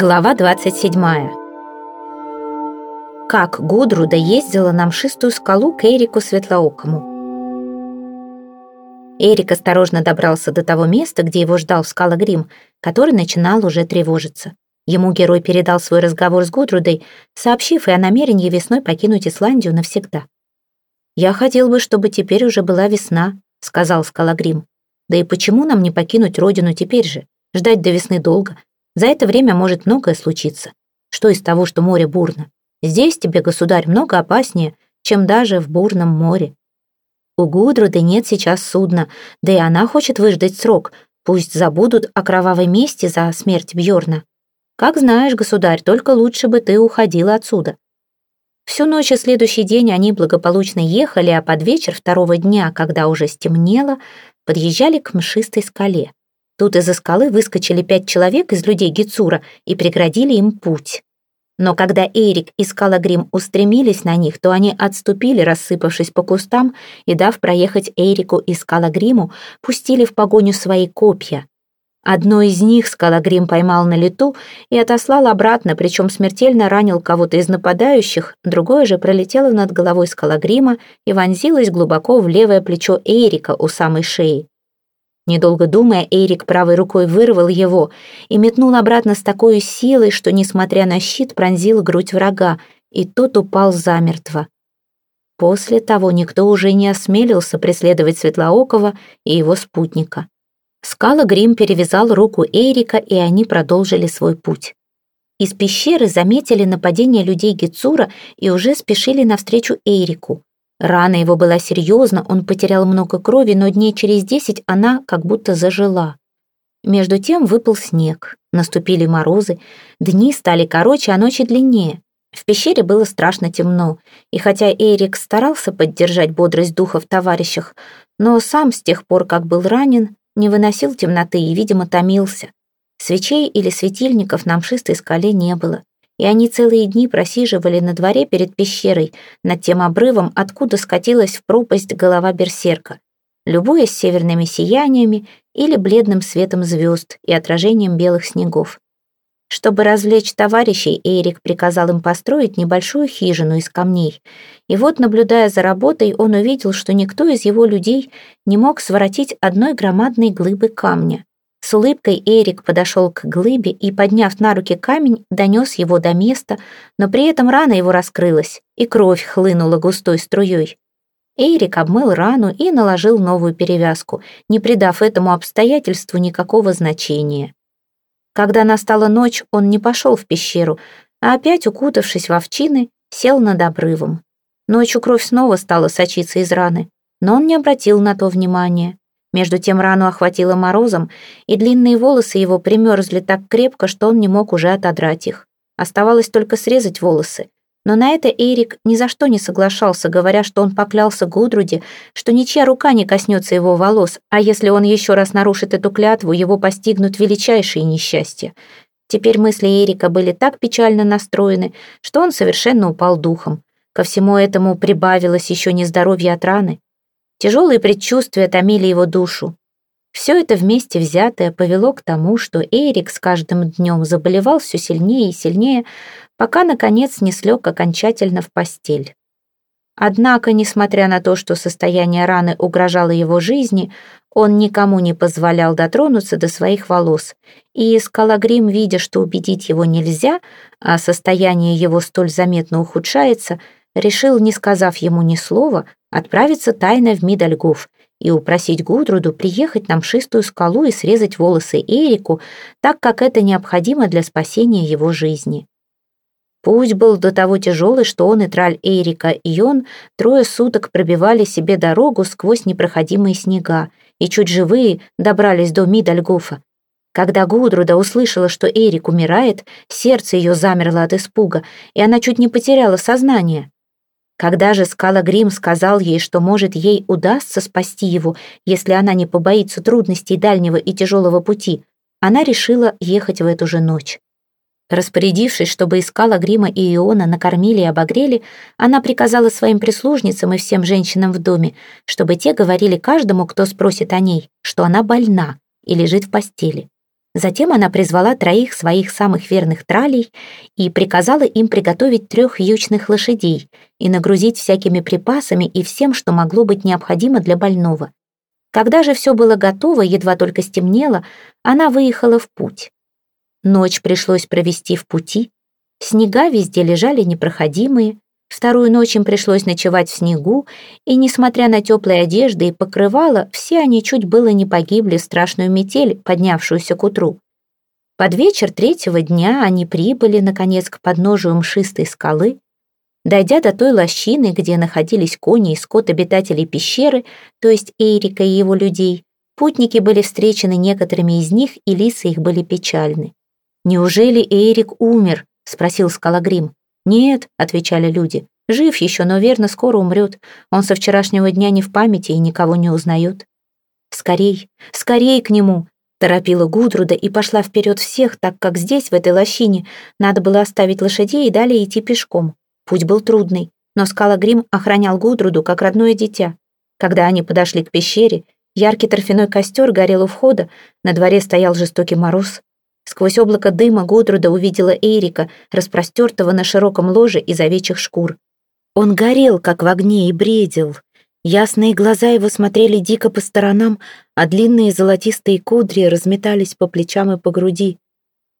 Глава 27. Как Гудруда ездила на мшистую скалу к Эрику Светлоокому. Эрик осторожно добрался до того места, где его ждал Скалагрим, который начинал уже тревожиться. Ему герой передал свой разговор с Гудрудой, сообщив и о намерении весной покинуть Исландию навсегда. «Я хотел бы, чтобы теперь уже была весна», — сказал Скалагрим. «Да и почему нам не покинуть родину теперь же? Ждать до весны долго, за это время может многое случиться. Что из того, что море бурно? Здесь тебе, государь, много опаснее, чем даже в бурном море. У Гудруды нет сейчас судна, да и она хочет выждать срок. Пусть забудут о кровавой мести за смерть Бьорна. Как знаешь, государь, только лучше бы ты уходила отсюда. Всю ночь и следующий день они благополучно ехали, а под вечер второго дня, когда уже стемнело, подъезжали к мшистой скале. Тут из-за скалы выскочили пять человек из людей Гицура и преградили им путь. Но когда Эрик и Скалагрим устремились на них, то они отступили, рассыпавшись по кустам, и, дав проехать Эрику и Скалагриму, пустили в погоню свои копья. Одно из них Скалагрим поймал на лету и отослал обратно, причем смертельно ранил кого-то из нападающих, другое же пролетело над головой Скалагрима и вонзилось глубоко в левое плечо Эрика у самой шеи. Недолго думая, Эрик правой рукой вырвал его и метнул обратно с такой силой, что, несмотря на щит, пронзил грудь врага, и тот упал замертво. После того никто уже не осмелился преследовать Светлоокова и его спутника. Скала Грим перевязал руку Эрика, и они продолжили свой путь. Из пещеры заметили нападение людей Гицура и уже спешили навстречу Эрику. Рана его была серьезна, он потерял много крови, но дней через десять она как будто зажила. Между тем выпал снег, наступили морозы, дни стали короче, а ночи длиннее. В пещере было страшно темно, и хотя Эрик старался поддержать бодрость духа в товарищах, но сам с тех пор, как был ранен, не выносил темноты и, видимо, томился. Свечей или светильников на мшистой скале не было и они целые дни просиживали на дворе перед пещерой, над тем обрывом, откуда скатилась в пропасть голова берсерка, любуясь северными сияниями или бледным светом звезд и отражением белых снегов. Чтобы развлечь товарищей, Эрик приказал им построить небольшую хижину из камней. И вот, наблюдая за работой, он увидел, что никто из его людей не мог своротить одной громадной глыбы камня. С улыбкой Эрик подошел к глыбе и, подняв на руки камень, донес его до места, но при этом рана его раскрылась, и кровь хлынула густой струей. Эрик обмыл рану и наложил новую перевязку, не придав этому обстоятельству никакого значения. Когда настала ночь, он не пошел в пещеру, а опять, укутавшись в овчины, сел над обрывом. Ночью кровь снова стала сочиться из раны, но он не обратил на то внимания. Между тем рану охватило морозом, и длинные волосы его примерзли так крепко, что он не мог уже отодрать их. Оставалось только срезать волосы. Но на это Эрик ни за что не соглашался, говоря, что он поклялся Гудруде, что ничья рука не коснется его волос, а если он еще раз нарушит эту клятву, его постигнут величайшие несчастья. Теперь мысли Эрика были так печально настроены, что он совершенно упал духом. Ко всему этому прибавилось еще нездоровье от раны. Тяжелые предчувствия томили его душу. Все это вместе взятое повело к тому, что Эрик с каждым днем заболевал все сильнее и сильнее, пока, наконец, не слег окончательно в постель. Однако, несмотря на то, что состояние раны угрожало его жизни, он никому не позволял дотронуться до своих волос, и Скалагрим, видя, что убедить его нельзя, а состояние его столь заметно ухудшается, решил, не сказав ему ни слова, отправиться тайно в Мидальгоф и упросить Гудруду приехать на мшистую скалу и срезать волосы Эрику, так как это необходимо для спасения его жизни. Путь был до того тяжелый, что он и траль Эрика и он трое суток пробивали себе дорогу сквозь непроходимые снега и чуть живые добрались до Мидальгофа. Когда Гудруда услышала, что Эрик умирает, сердце ее замерло от испуга, и она чуть не потеряла сознание. Когда же Скала Грим сказал ей, что, может, ей удастся спасти его, если она не побоится трудностей дальнего и тяжелого пути, она решила ехать в эту же ночь. Распорядившись, чтобы искала Грима и Иона накормили и обогрели, она приказала своим прислужницам и всем женщинам в доме, чтобы те говорили каждому, кто спросит о ней, что она больна и лежит в постели. Затем она призвала троих своих самых верных тралей и приказала им приготовить трех вьючных лошадей и нагрузить всякими припасами и всем, что могло быть необходимо для больного. Когда же все было готово, едва только стемнело, она выехала в путь. Ночь пришлось провести в пути. Снега везде лежали непроходимые. Вторую ночь им пришлось ночевать в снегу, и, несмотря на теплые одежды и покрывало, все они чуть было не погибли в страшную метель, поднявшуюся к утру. Под вечер третьего дня они прибыли, наконец, к подножию мшистой скалы. Дойдя до той лощины, где находились кони и скот обитателей пещеры, то есть Эрика и его людей, путники были встречены некоторыми из них, и лица их были печальны. «Неужели Эрик умер?» — спросил Скалагрим. «Нет», — отвечали люди, — «жив еще, но верно скоро умрет. Он со вчерашнего дня не в памяти и никого не узнает». «Скорей, скорей к нему!» — торопила Гудруда и пошла вперед всех, так как здесь, в этой лощине, надо было оставить лошадей и далее идти пешком. Путь был трудный, но Скалагрим охранял Гудруду как родное дитя. Когда они подошли к пещере, яркий торфяной костер горел у входа, на дворе стоял жестокий мороз. Сквозь облако дыма Гудруда увидела Эрика, распростертого на широком ложе из овечьих шкур. Он горел, как в огне, и бредил. Ясные глаза его смотрели дико по сторонам, а длинные золотистые кудри разметались по плечам и по груди.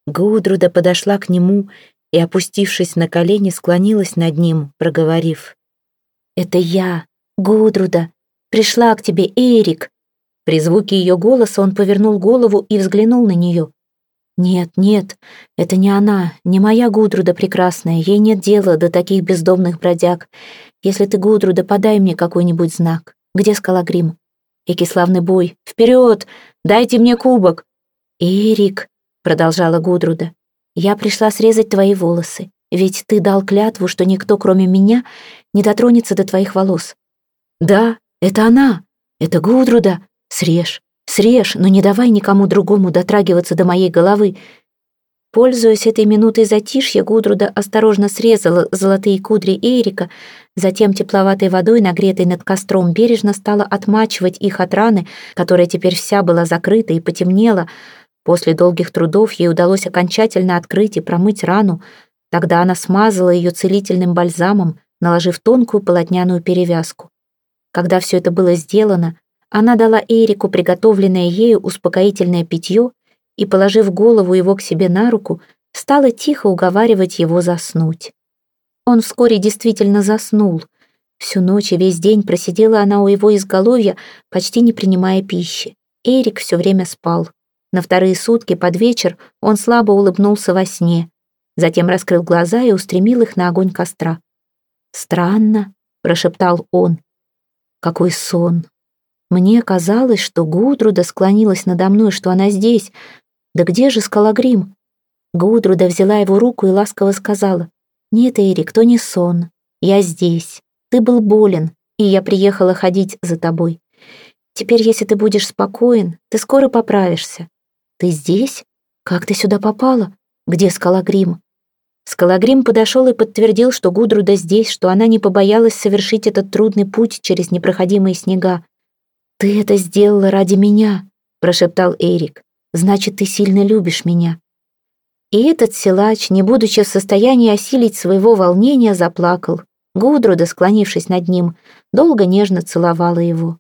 Гудруда подошла к нему и, опустившись на колени, склонилась над ним, проговорив. «Это я, Гудруда, пришла к тебе, Эрик». При звуке ее голоса он повернул голову и взглянул на нее. «Нет, нет, это не она, не моя Гудруда прекрасная, ей нет дела до таких бездомных бродяг. Если ты Гудруда, подай мне какой-нибудь знак. Где Скалагрим? Эки славный бой, вперед, дайте мне кубок!» «Эрик», — продолжала Гудруда, — «я пришла срезать твои волосы, ведь ты дал клятву, что никто, кроме меня, не дотронется до твоих волос». «Да, это она, это Гудруда, срежь». Срежь, но не давай никому другому дотрагиваться до моей головы. Пользуясь этой минутой затишья, Гудруда осторожно срезала золотые кудри Эрика, затем тепловатой водой, нагретой над костром, бережно стала отмачивать их от раны, которая теперь вся была закрыта и потемнела. После долгих трудов ей удалось окончательно открыть и промыть рану. Тогда она смазала ее целительным бальзамом, наложив тонкую полотняную перевязку. Когда все это было сделано, она дала Эрику приготовленное ею успокоительное питье и, положив голову его к себе на руку, стала тихо уговаривать его заснуть. Он вскоре действительно заснул. Всю ночь и весь день просидела она у его изголовья, почти не принимая пищи. Эрик все время спал. На вторые сутки под вечер он слабо улыбнулся во сне, затем раскрыл глаза и устремил их на огонь костра. «Странно», — прошептал он. «Какой сон! Мне казалось, что Гудруда склонилась надо мной, что она здесь. Да где же Скалагрим? Гудруда взяла его руку и ласково сказала. «Нет, Эрик, то не сон. Я здесь. Ты был болен, и я приехала ходить за тобой. Теперь, если ты будешь спокоен, ты скоро поправишься. Ты здесь? Как ты сюда попала? Где Скалагрим?» Скалагрим подошел и подтвердил, что Гудруда здесь, что она не побоялась совершить этот трудный путь через непроходимые снега. «Ты это сделала ради меня», — прошептал Эрик. «Значит, ты сильно любишь меня». И этот силач, не будучи в состоянии осилить своего волнения, заплакал. Гудруда, склонившись над ним, долго нежно целовала его.